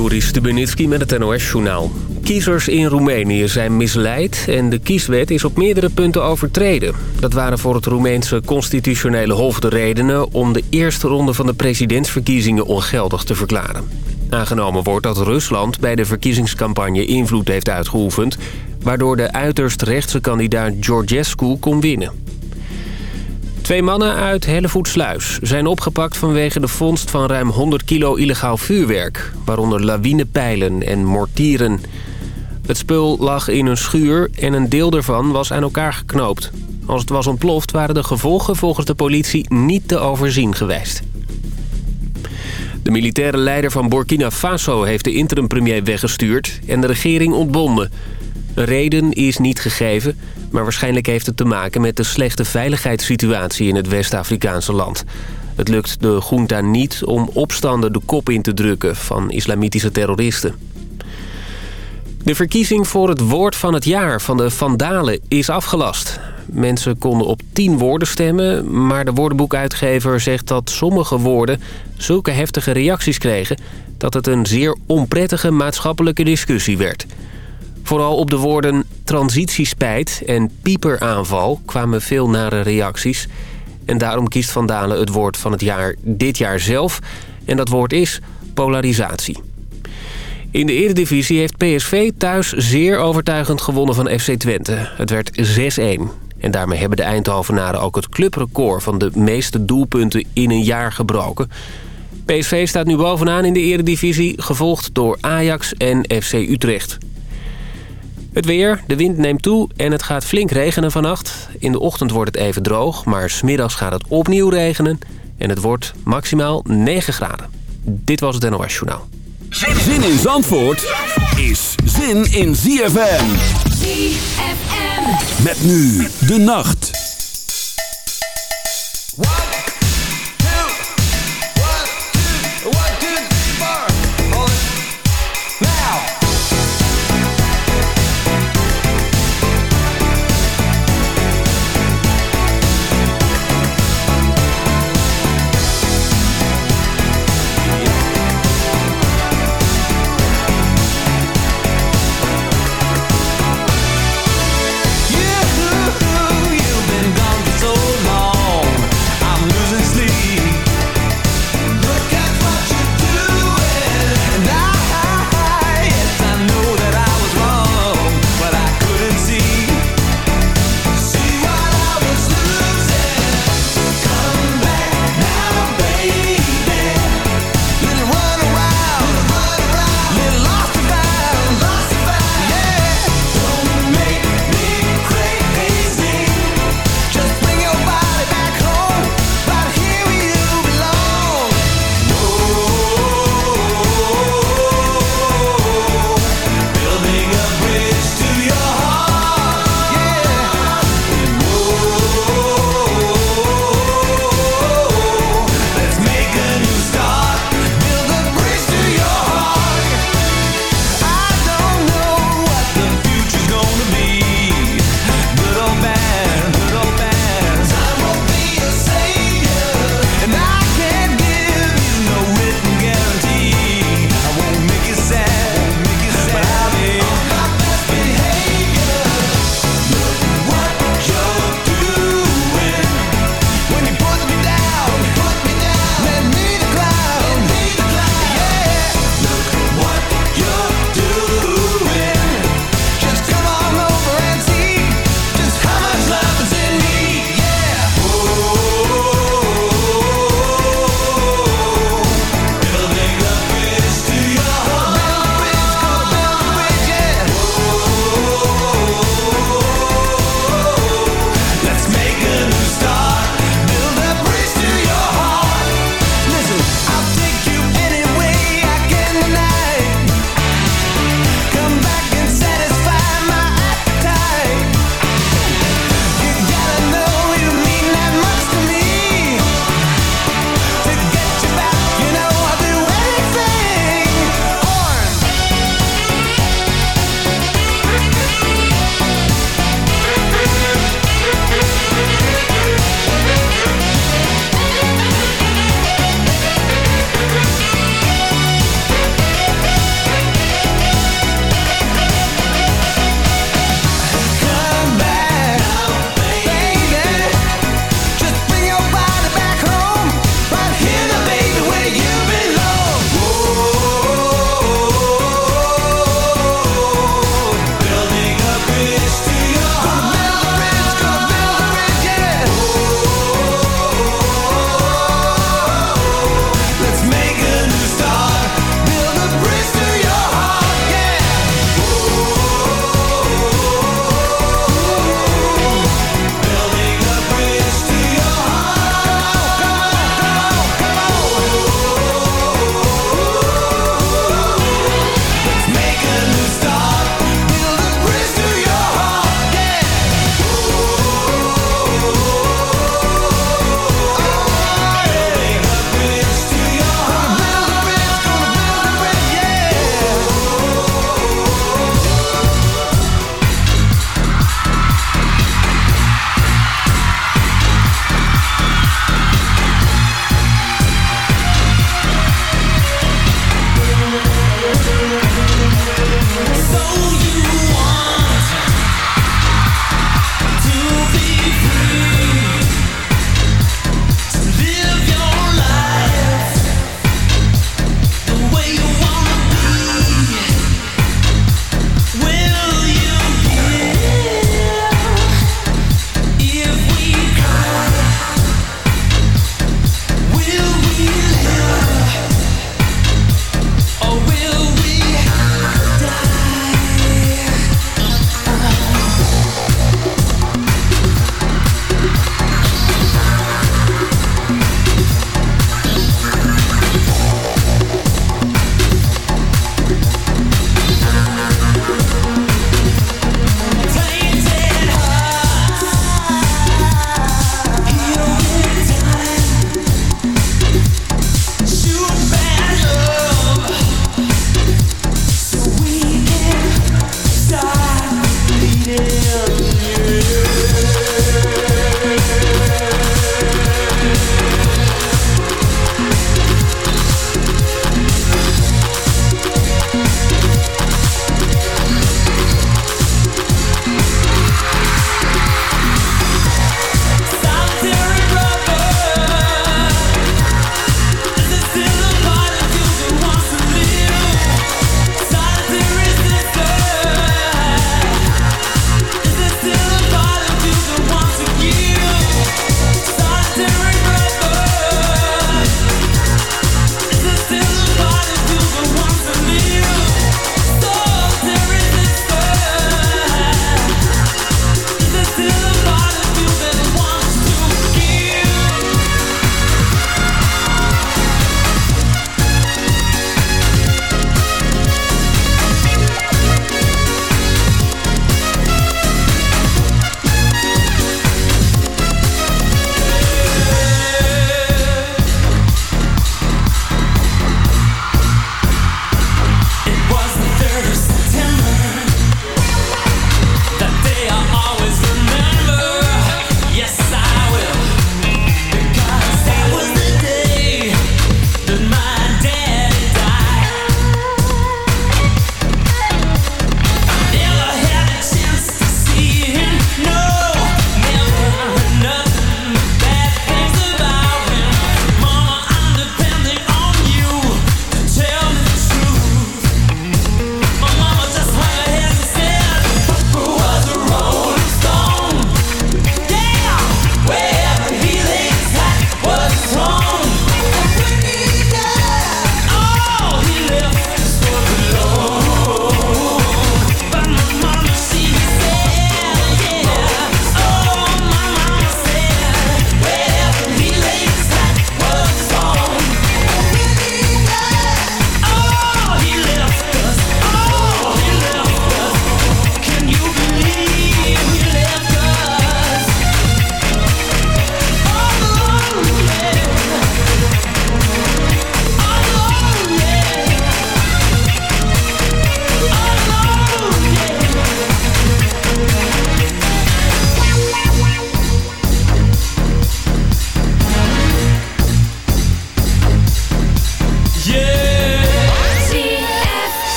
Joris Stubenitski met het NOS-journaal. Kiezers in Roemenië zijn misleid en de kieswet is op meerdere punten overtreden. Dat waren voor het Roemeense constitutionele hof de redenen... om de eerste ronde van de presidentsverkiezingen ongeldig te verklaren. Aangenomen wordt dat Rusland bij de verkiezingscampagne invloed heeft uitgeoefend... waardoor de uiterst rechtse kandidaat Georgescu kon winnen. Twee mannen uit Hellevoetsluis zijn opgepakt vanwege de vondst van ruim 100 kilo illegaal vuurwerk. Waaronder lawinepijlen en mortieren. Het spul lag in een schuur en een deel ervan was aan elkaar geknoopt. Als het was ontploft waren de gevolgen volgens de politie niet te overzien geweest. De militaire leider van Burkina Faso heeft de interim-premier weggestuurd en de regering ontbonden. Reden is niet gegeven, maar waarschijnlijk heeft het te maken met de slechte veiligheidssituatie in het West-Afrikaanse land. Het lukt de junta niet om opstanden de kop in te drukken van islamitische terroristen. De verkiezing voor het woord van het jaar van de Vandalen is afgelast. Mensen konden op tien woorden stemmen, maar de woordenboekuitgever zegt dat sommige woorden zulke heftige reacties kregen... dat het een zeer onprettige maatschappelijke discussie werd. Vooral op de woorden transitiespijt en pieperaanval kwamen veel nare reacties. En daarom kiest Van Dalen het woord van het jaar dit jaar zelf. En dat woord is polarisatie. In de Eredivisie heeft PSV thuis zeer overtuigend gewonnen van FC Twente. Het werd 6-1. En daarmee hebben de Eindhovenaren ook het clubrecord van de meeste doelpunten in een jaar gebroken. PSV staat nu bovenaan in de Eredivisie, gevolgd door Ajax en FC Utrecht. Het weer, de wind neemt toe en het gaat flink regenen vannacht. In de ochtend wordt het even droog, maar smiddags gaat het opnieuw regenen. En het wordt maximaal 9 graden. Dit was het NOS Journaal. Zin in Zandvoort is zin in ZFM. ZFM. Met nu de nacht.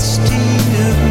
wasting.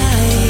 night.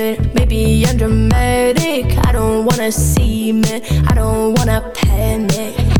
it. Maybe I'm dramatic. I don't wanna see it. I don't wanna panic.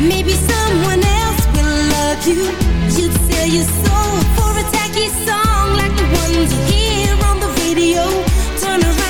Maybe someone else will love you. You'd sell your soul for a tacky song like the ones you hear on the radio. Turn around.